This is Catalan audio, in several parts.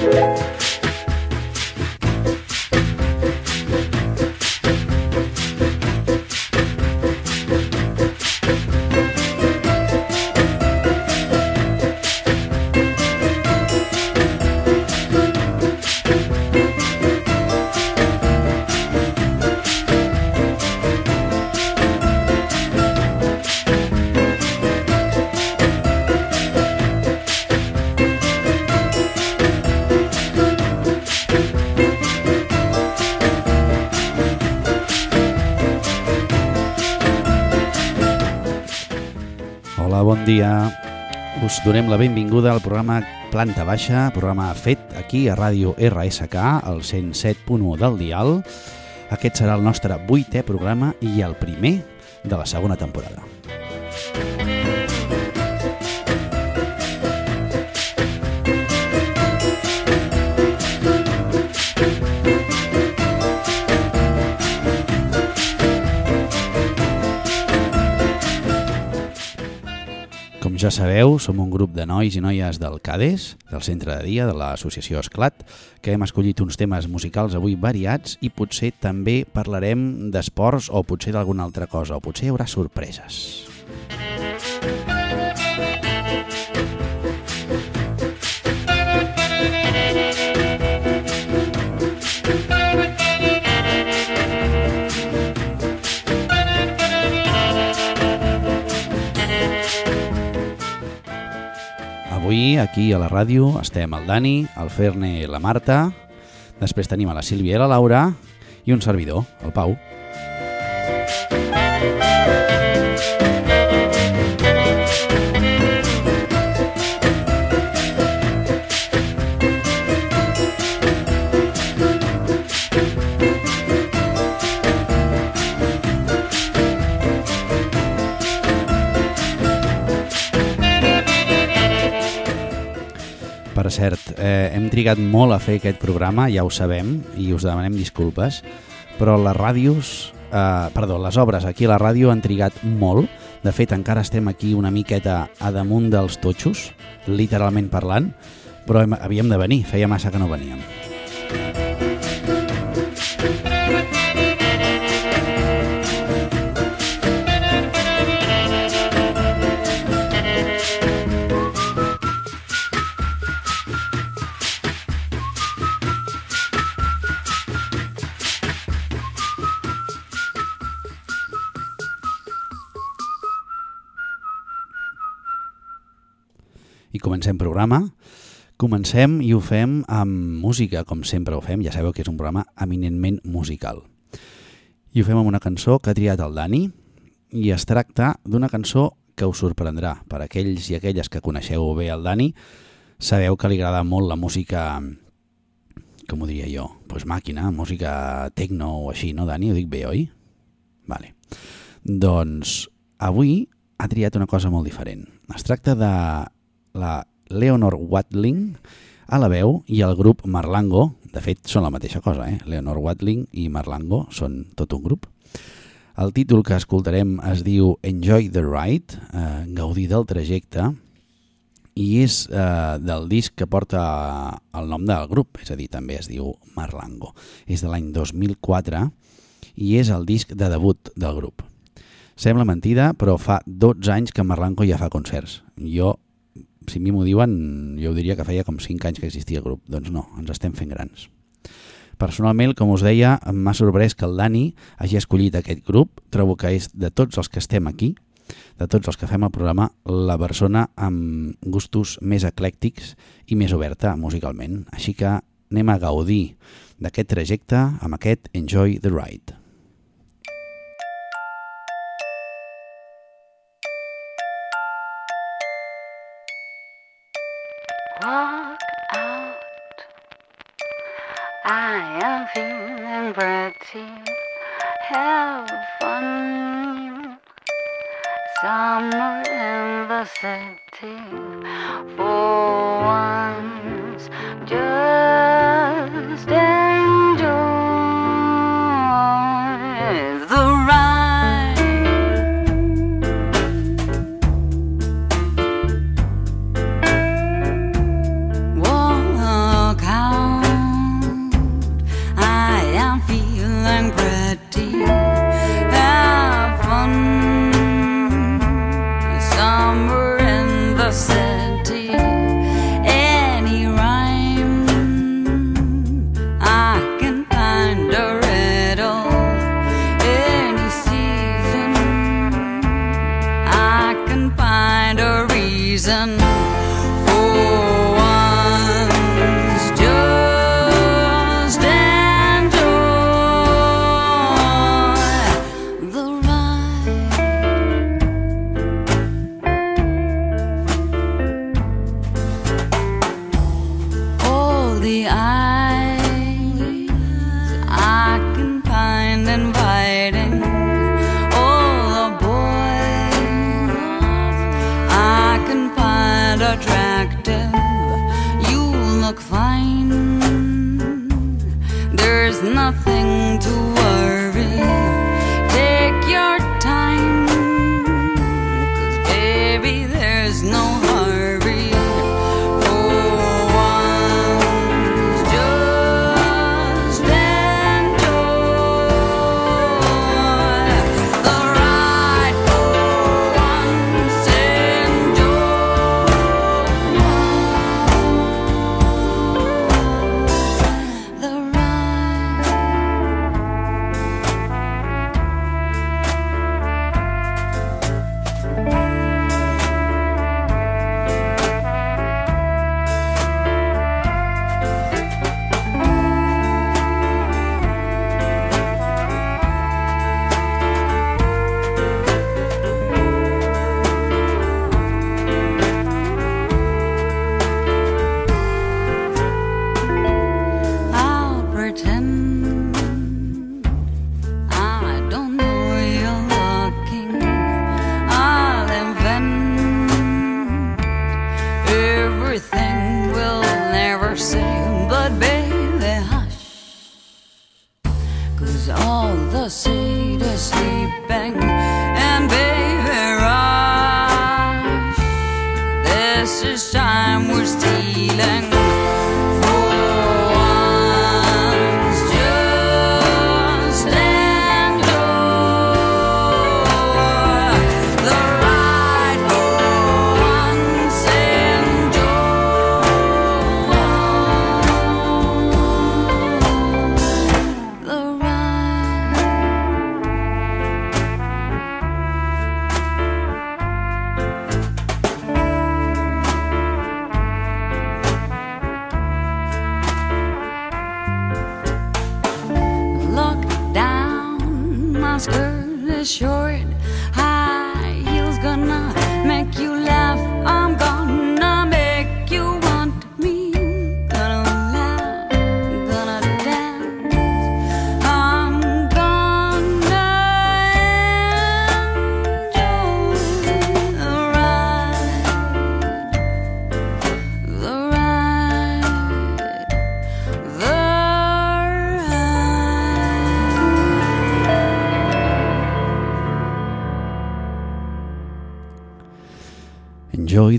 bon dia. Us donem la benvinguda al programa Planta Baixa, programa fet aquí a ràdio RSK, al 107.1 del dial. Aquest serà el nostre vuitè programa i el primer de la segona temporada. Ja sabeu, som un grup de nois i noies del CADES, del centre de dia de l'associació Esclat, que hem escollit uns temes musicals avui variats i potser també parlarem d'esports o potser d'alguna altra cosa, o potser hi haurà sorpreses. Avui, aquí a la ràdio, estem el Dani, el Ferne i la Marta, després tenim a la Sílvia i la Laura i un servidor, el Pau. Per cert, eh, hem trigat molt a fer aquest programa, ja ho sabem, i us demanem disculpes, però les ràdios, eh, perdó, les obres aquí a la ràdio han trigat molt. De fet, encara estem aquí una miqueta a damunt dels totxos, literalment parlant, però hem, havíem de venir, feia massa que no veníem. Comencem programa. Comencem i ho fem amb música, com sempre ho fem, ja sabeu que és un programa eminentment musical. I ho fem amb una cançó que ha triat el Dani i es tracta d'una cançó que us sorprendrà. Per aquells i aquelles que coneixeu bé el Dani, sabeu que li agrada molt la música, com ho diria jo, pues màquina, música techno o així, no Dani? Ho dic bé, oi? Vale. Doncs avui ha triat una cosa molt diferent. Es tracta de la Leonor Watling a la veu i el grup Marlango, de fet són la mateixa cosa, eh? Leonor Watling i Marlango són tot un grup. El títol que escoltarem es diu Enjoy the Ride, eh, gaudir del trajecte, i és eh, del disc que porta el nom del grup, és a dir, també es diu Marlango. És de l'any 2004 i és el disc de debut del grup. Sembla mentida, però fa 12 anys que Marlango ja fa concerts. Jo si a mi m'ho diuen, jo diria que feia com 5 anys que existia el grup. Doncs no, ens estem fent grans. Personalment, com us deia, m'ha sorprès que el Dani hagi escollit aquest grup. Trobo que és de tots els que estem aquí, de tots els que fem el programa, la persona amb gustos més eclèctics i més oberta musicalment. Així que anem a gaudir d'aquest trajecte amb aquest Enjoy the Ride. Walk out. I am feeling pretty. Have fun. Summer in the city. For once, just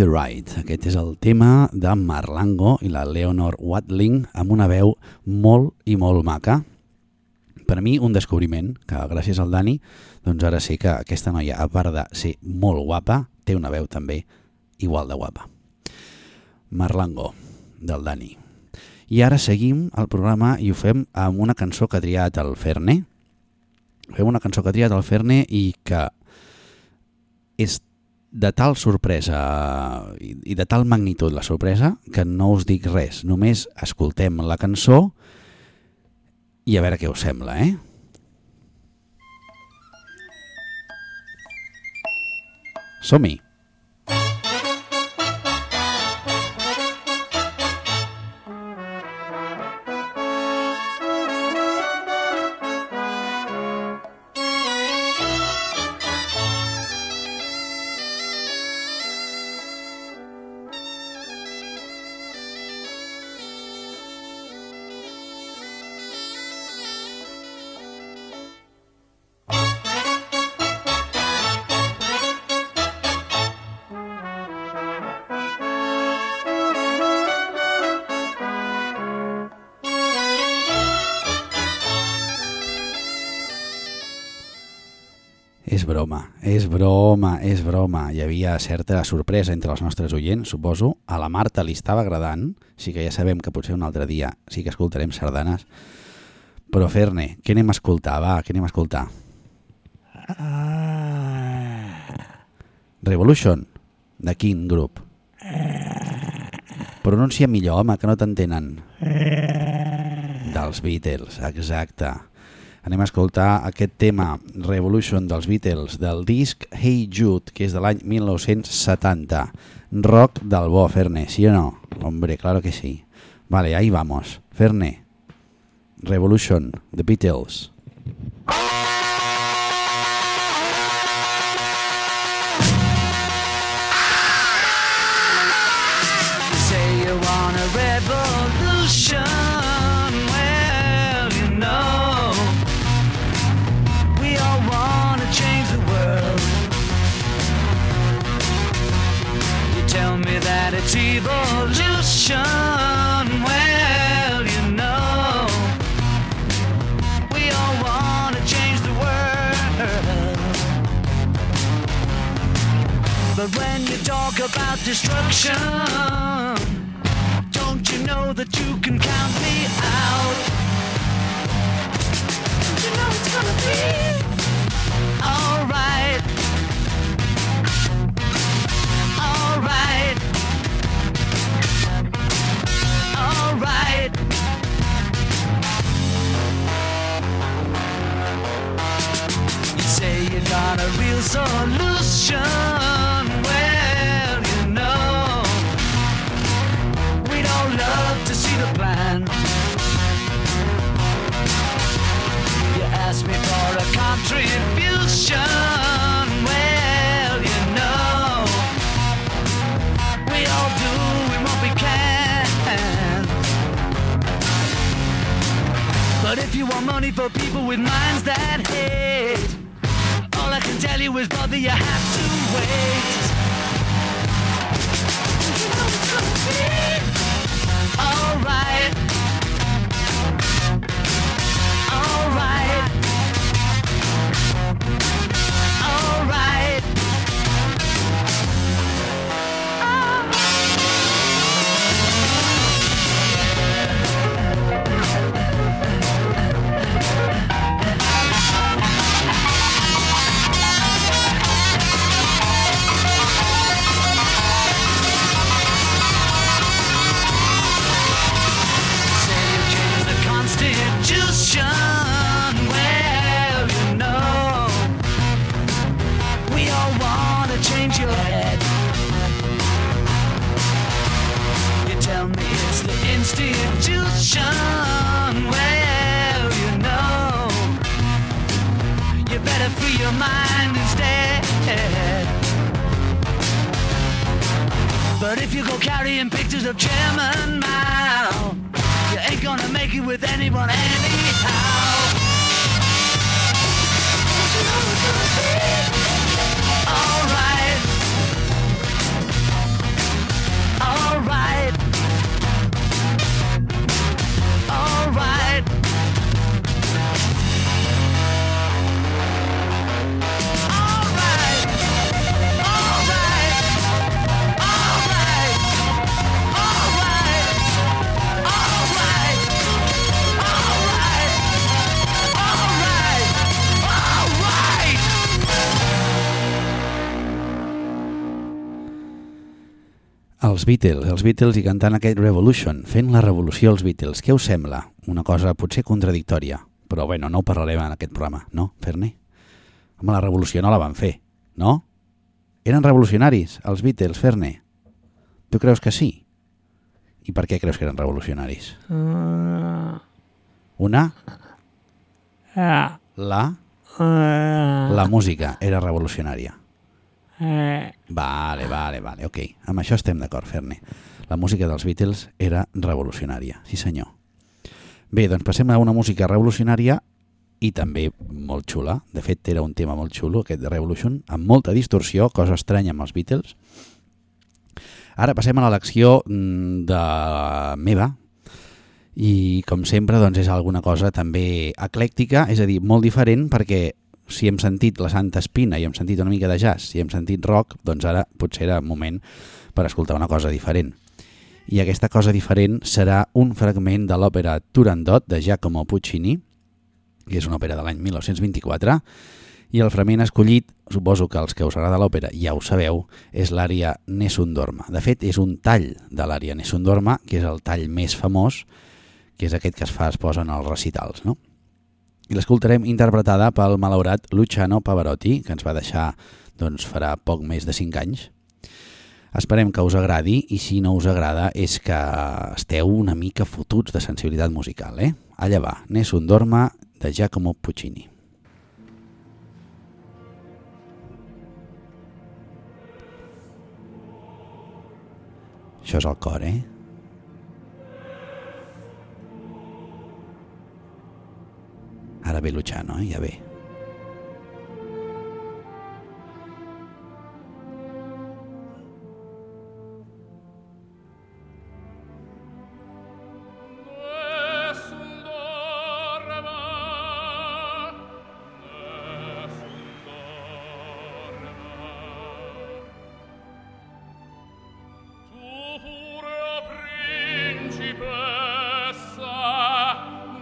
the Ride. Aquest és el tema de Marlango i la Leonor Watling amb una veu molt i molt maca. Per mi, un descobriment, que gràcies al Dani, doncs ara sé que aquesta noia, a part de ser molt guapa, té una veu també igual de guapa. Marlango, del Dani. I ara seguim el programa i ho fem amb una cançó que ha triat el Ferne. Fem una cançó que ha triat el Ferne i que és de tal sorpresa i de tal magnitud la sorpresa que no us dic res, només escoltem la cançó i a veure què us sembla, eh? Som-hi! Broma, és broma. Hi havia certa sorpresa entre els nostres oients, suposo. A la Marta li estava agradant, sí que ja sabem que potser un altre dia sí que escoltarem sardanes. Però Ferne, què anem a escoltar? Va, què anem a escoltar? Revolution, de quin grup? Pronuncia millor, home, que no t'entenen. Dels Beatles, exacte. Anem a escoltar aquest tema Revolution dels Beatles del disc Hey Jude, que és de l'any 1970. Rock del bo, Ferne, sí o no? Hombre, claro que sí. Vale, ahí vamos. Ferne. Revolution, The Beatles. Well, you know, we all want to change the world. But when you talk about destruction, don't you know that you can count me got a real solution. Well, you know, we'd all love to see the plan. You ask me for a contribution. Well, you know, we all do what we can. But if you want money for people with minds that hate, you is, brother, you have to wait. your You ain't gonna make it with anyone else. Els Beatles, els Beatles i cantant aquest Revolution, fent la revolució als Beatles. Què us sembla? Una cosa potser contradictòria, però bueno, no ho parlarem en aquest programa, no, Ferni? Home, la revolució no la van fer, no? Eren revolucionaris, els Beatles, Ferne? Tu creus que sí? I per què creus que eren revolucionaris? Una? La? La música era revolucionària. Vale, vale, vale, ok. Amb això estem d'acord, Ferne. La música dels Beatles era revolucionària, sí senyor. Bé, doncs passem a una música revolucionària i també molt xula. De fet, era un tema molt xulo, aquest de Revolution, amb molta distorsió, cosa estranya amb els Beatles. Ara passem a l'elecció mm, de meva, i com sempre doncs és alguna cosa també eclèctica, és a dir, molt diferent perquè si hem sentit la Santa Espina i hem sentit una mica de jazz, si hem sentit rock, doncs ara potser era moment per escoltar una cosa diferent. I aquesta cosa diferent serà un fragment de l'òpera Turandot de Giacomo Puccini, que és una òpera de l'any 1924, i el fragment escollit, suposo que els que us agrada l'òpera ja ho sabeu, és l'àrea Nessun Dorma. De fet, és un tall de l'àrea Nessun Dorma, que és el tall més famós, que és aquest que es fa, es posa en els recitals, no? I l'escoltarem interpretada pel malaurat Luciano Pavarotti, que ens va deixar doncs, farà poc més de 5 anys. Esperem que us agradi i si no us agrada és que esteu una mica fotuts de sensibilitat musical, eh? Allà va, Nessun Dorma de Giacomo Puccini. Això és el cor, eh? Arabeluciano, eh, Yahweh. principessa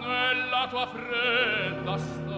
nella tua fredda stanza,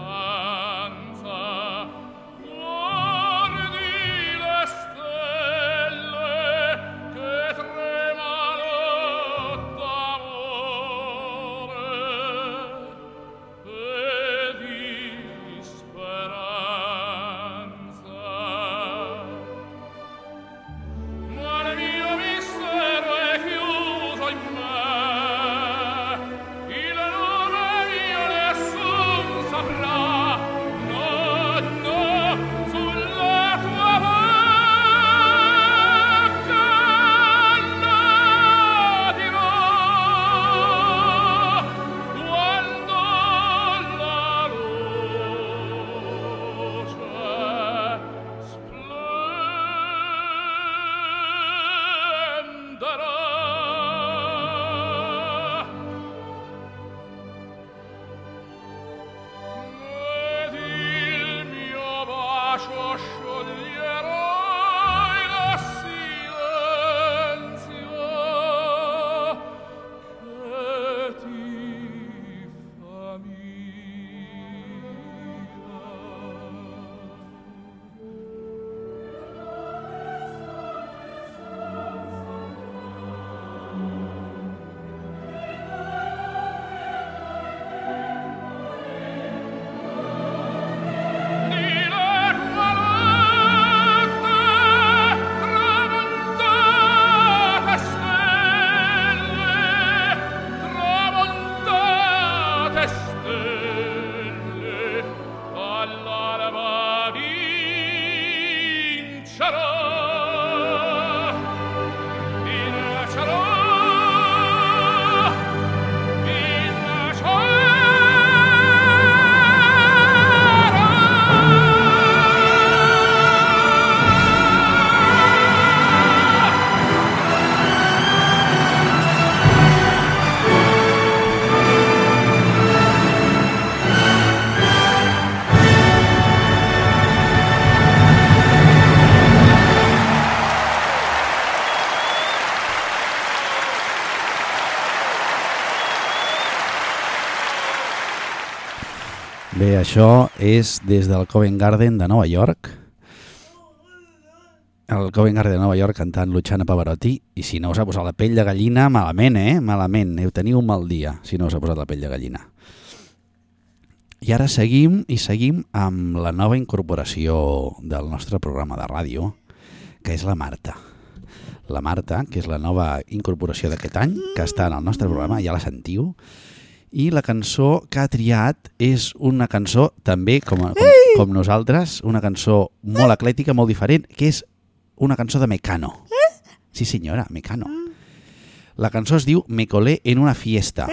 això és des del Covent Garden de Nova York. El Covent Garden de Nova York cantant Luciano Pavarotti i si no us ha posat la pell de gallina, malament, eh? Malament. Heu teniu un mal dia si no us ha posat la pell de gallina. I ara seguim i seguim amb la nova incorporació del nostre programa de ràdio, que és la Marta. La Marta, que és la nova incorporació d'aquest any, que està en el nostre programa, ja la sentiu, i la cançó que ha triat és una cançó també, com, com, com nosaltres, una cançó molt eclètica, molt diferent, que és una cançó de Mecano. Sí, senyora, Mecano. La cançó es diu Me colé en una fiesta.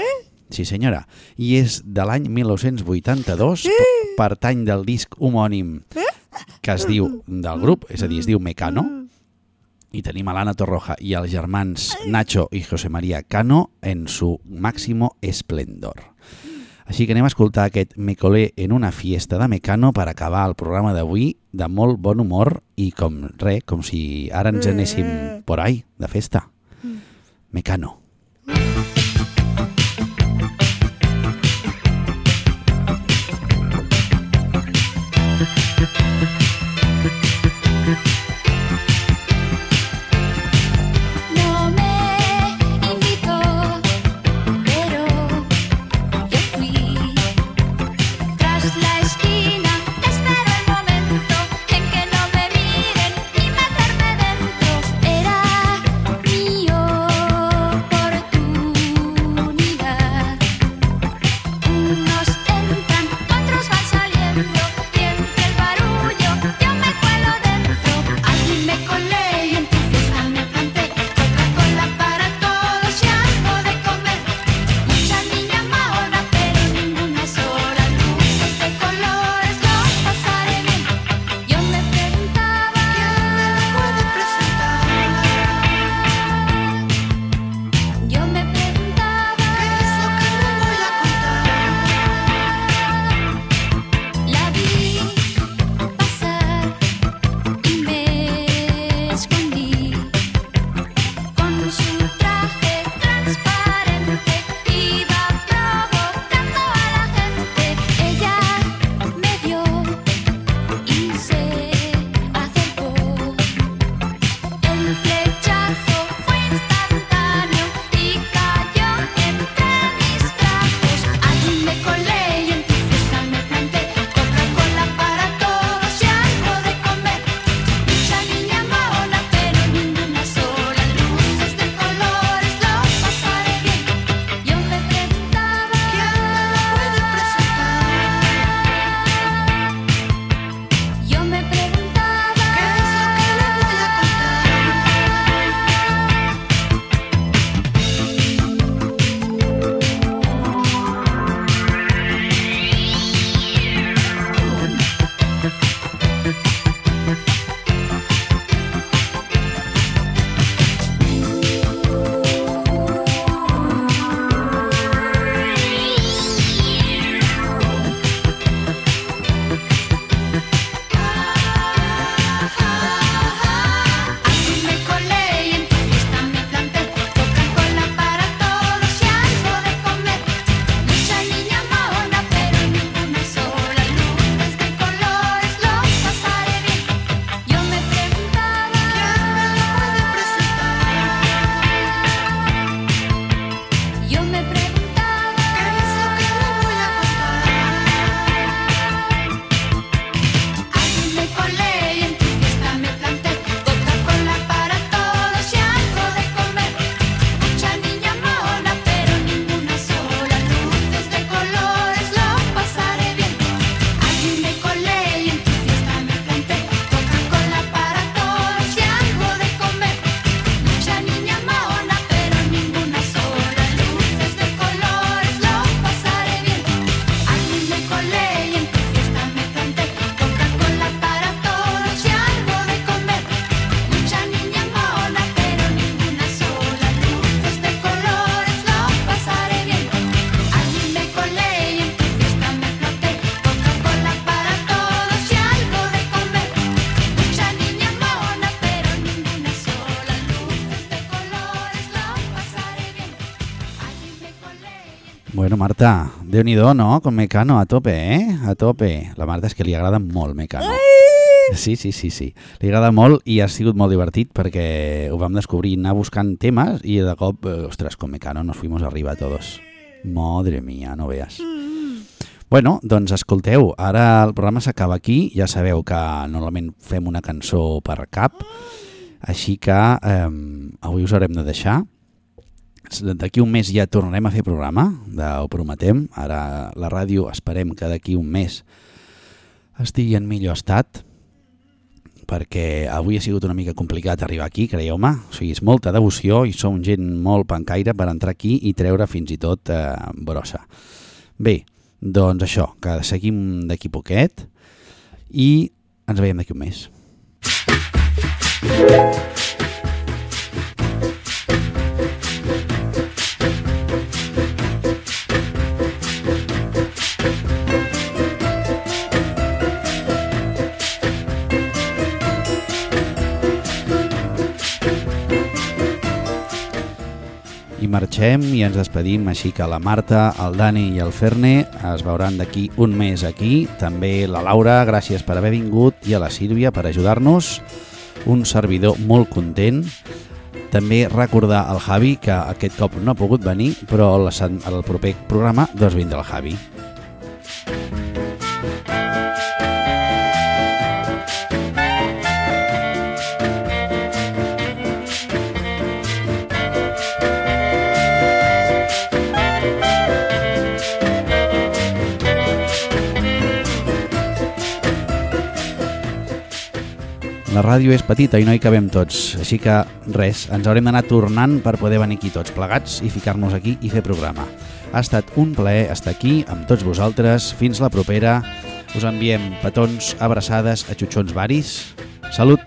Sí, senyora. I és de l'any 1982, p- pertany del disc homònim que es diu del grup, és a dir, es diu Mecano, i tenim a l'Anna Torroja i els germans Nacho i José María Cano en su máximo esplendor. Així que anem a escoltar aquest Me colé en una fiesta de Mecano per acabar el programa d'avui de molt bon humor i com re, com si ara ens anéssim por ahí, de festa. Mecano. No Marta, déu nhi no? Com Mecano, a tope, eh? A tope. La Marta és que li agrada molt Mecano. Sí, sí, sí, sí. Li agrada molt i ha sigut molt divertit perquè ho vam descobrir anar buscant temes i de cop, eh, ostres, com Mecano nos fuimos arriba todos. Madre mía, no veas. Bueno, doncs escolteu, ara el programa s'acaba aquí, ja sabeu que normalment fem una cançó per cap, així que eh, avui us haurem de deixar. D'aquí un mes ja tornarem a fer programa, de, ho prometem. Ara la ràdio esperem que d'aquí un mes estigui en millor estat, perquè avui ha sigut una mica complicat arribar aquí, creieu-me. O sigui, és molta devoció i som gent molt pancaire per entrar aquí i treure fins i tot eh, brossa. Bé, doncs això, que seguim d'aquí poquet i ens veiem d'aquí un mes. Marxem i ens despedim, així que la Marta, el Dani i el Ferne es veuran d'aquí un mes aquí. També la Laura, gràcies per haver vingut, i a la Sílvia per ajudar-nos. Un servidor molt content. També recordar al Javi, que aquest cop no ha pogut venir, però el proper programa doncs vindrà el Javi. La ràdio és petita i no hi cabem tots, així que res, ens haurem d'anar tornant per poder venir aquí tots plegats i ficar-nos aquí i fer programa. Ha estat un plaer estar aquí amb tots vosaltres. Fins la propera. Us enviem petons, abraçades, a xutxons varis. Salut!